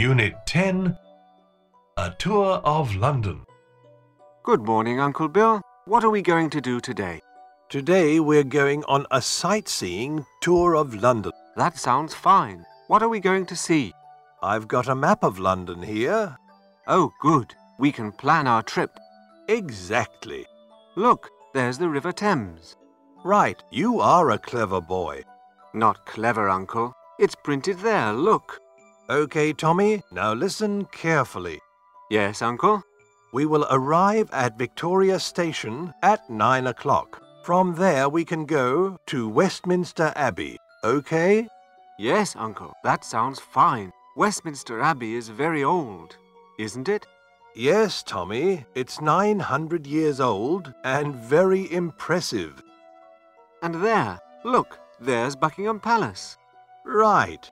Unit 10 A Tour of London. Good morning, Uncle Bill. What are we going to do today? Today we're going on a sightseeing tour of London. That sounds fine. What are we going to see? I've got a map of London here. Oh, good. We can plan our trip. Exactly. Look, there's the River Thames. Right, you are a clever boy. Not clever, Uncle. It's printed there, look. OK, Tommy, now listen carefully. Yes, Uncle? We will arrive at Victoria Station at nine o'clock. From there we can go to Westminster Abbey, OK? Yes, Uncle. That sounds fine. Westminster Abbey is very old, isn't it? Yes, Tommy, it's 900 years old and very impressive. And there, look, there's Buckingham Palace. Right,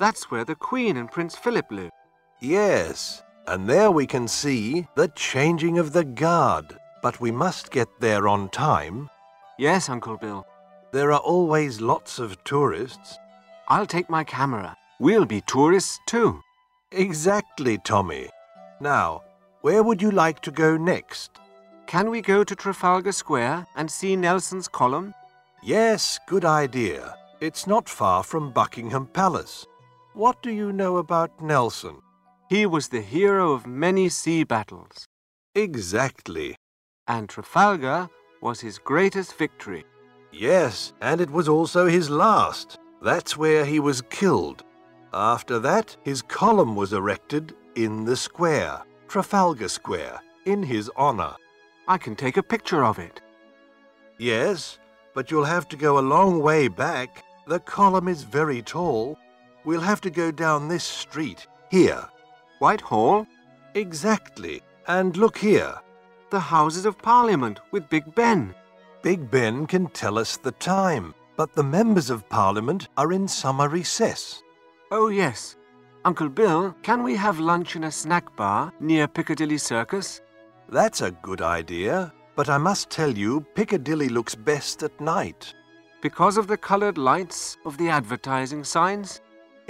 That's where the Queen and Prince Philip live. yes. And there we can see the changing of the guard. But we must get there on time. Yes, Uncle Bill. There are always lots of tourists. I'll take my camera. We'll be tourists too. Exactly, Tommy. Now, where would you like to go next? Can we go to Trafalgar Square and see Nelson's column? Yes, good idea. It's not far from Buckingham Palace. What do you know about Nelson? He was the hero of many sea battles, Exactly. and Trafalgar was his greatest victory. Yes, and it was also his last. That's where he was killed. After that, his column was erected in the square, Trafalgar Square, in his honor. I can take a picture of it. Yes, but you'll have to go a long way back. The column is very tall. We'll have to go down this street, here. Whitehall, Exactly. And look here. the Houses of Parliament with Big Ben. Big Ben can tell us the time, but the members of Parliament are in summer recess. Oh, yes. Uncle Bill, can we have lunch in a snack bar near Piccadilly Circus? That's a good idea, but I must tell you, Piccadilly looks best at night. Because of the colored lights of the advertising signs?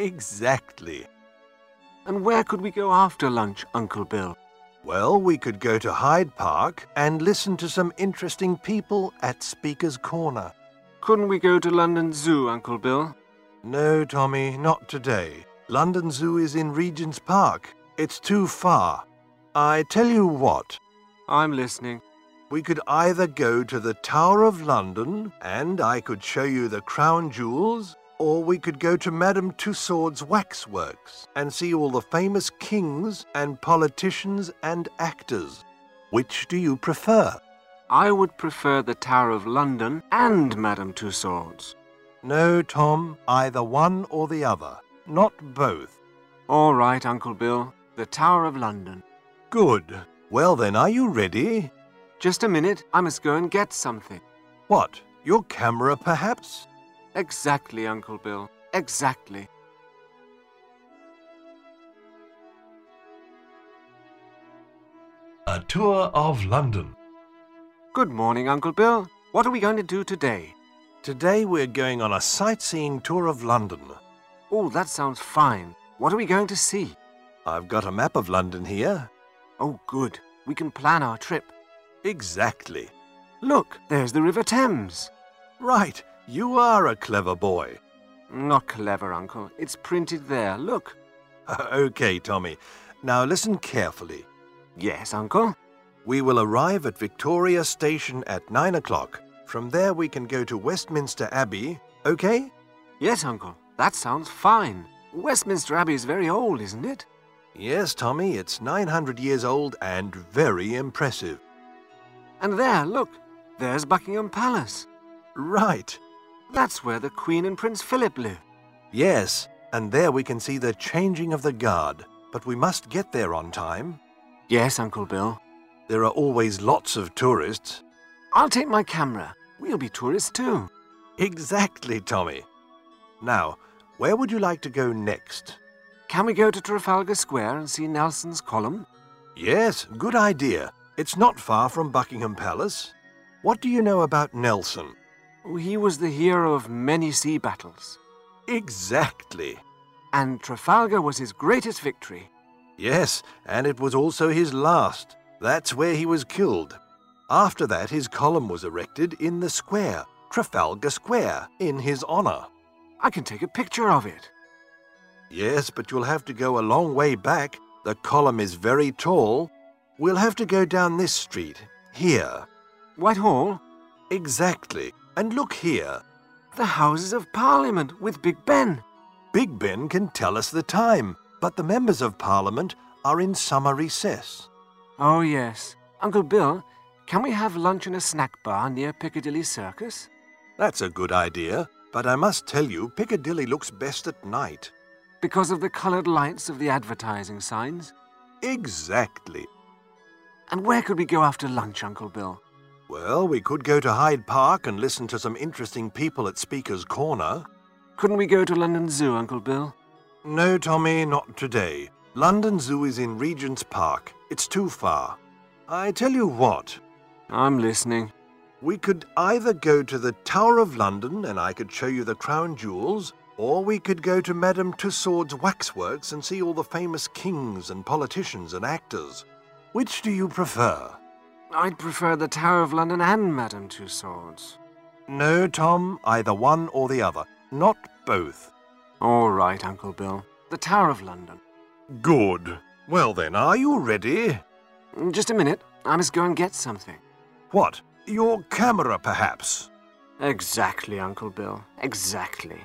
Exactly. And where could we go after lunch, Uncle Bill? Well, we could go to Hyde Park and listen to some interesting people at Speaker's Corner. Couldn't we go to London Zoo, Uncle Bill? No, Tommy, not today. London Zoo is in Regent's Park. It's too far. I tell you what, I'm listening. we could either go to the Tower of London and I could show you the crown jewels, or we could go to Madame Tussauds waxworks and see all the famous kings and politicians and actors. Which do you prefer? I would prefer the Tower of London and Madame Tussauds. No, Tom, either one or the other, not both. All right, Uncle Bill. The Tower of London. Good. Well, then, are you ready? Just a minute. I must go and get something. What? Your camera, perhaps? Exactly, Uncle Bill. Exactly. A Tour of London. Good morning, Uncle Bill. What are we going to do today? Today we're going on a sightseeing tour of London. Oh, that sounds fine. What are we going to see? I've got a map of London here. Oh, good. We can plan our trip. Exactly. Look, there's the River Thames. Right, you are a clever boy. Not clever, Uncle. It's printed there. Look. okay, Tommy. Now listen carefully. Yes, Uncle. We will arrive at Victoria Station at nine o'clock. From there we can go to Westminster Abbey, okay? Yes, Uncle. That sounds fine. Westminster Abbey is very old, isn't it? Yes, Tommy, it's 900 years old and very impressive. And there, look. There's Buckingham Palace. Right. That's where the Queen and Prince Philip live. Yes, and there we can see the changing of the guard. But we must get there on time. Yes, Uncle Bill. There are always lots of tourists. I'll take my camera. We'll be tourists too. Exactly, Tommy. Now, where would you like to go next? Can we go to Trafalgar Square and see Nelson's column? Yes, good idea. It's not far from Buckingham Palace. What do you know about Nelson? He was the hero of many sea battles. Exactly. And Trafalgar was his greatest victory. Yes, and it was also his last. That's where he was killed. After that, his column was erected in the square, Trafalgar Square, in his honour. I can take a picture of it. Yes, but you'll have to go a long way back. The column is very tall. We'll have to go down this street, here. Whitehall? Exactly. And look here. The Houses of Parliament with Big Ben. Big Ben can tell us the time, but the members of Parliament are in summer recess. Oh, yes. Uncle Bill, can we have lunch in a snack bar near Piccadilly Circus? That's a good idea, but I must tell you, Piccadilly looks best at night. Because of the coloured lights of the advertising signs? Exactly. And where could we go after lunch, Uncle Bill? Well, we could go to Hyde Park and listen to some interesting people at Speaker's Corner. Couldn't we go to London Zoo, Uncle Bill? No, Tommy, not today. London Zoo is in Regent's Park. It's too far. I tell you what, I'm listening. we could either go to the Tower of London and I could show you the crown jewels, or we could go to Madame Tussauds waxworks and see all the famous kings and politicians and actors. Which do you prefer? I'd prefer the Tower of London and Madame Tussauds. No, Tom, either one or the other, not both. All right, Uncle Bill. The Tower of London. Good. Well then, are you ready? Just a minute. I must go and get something. What? Your camera, perhaps? Exactly, Uncle Bill. Exactly.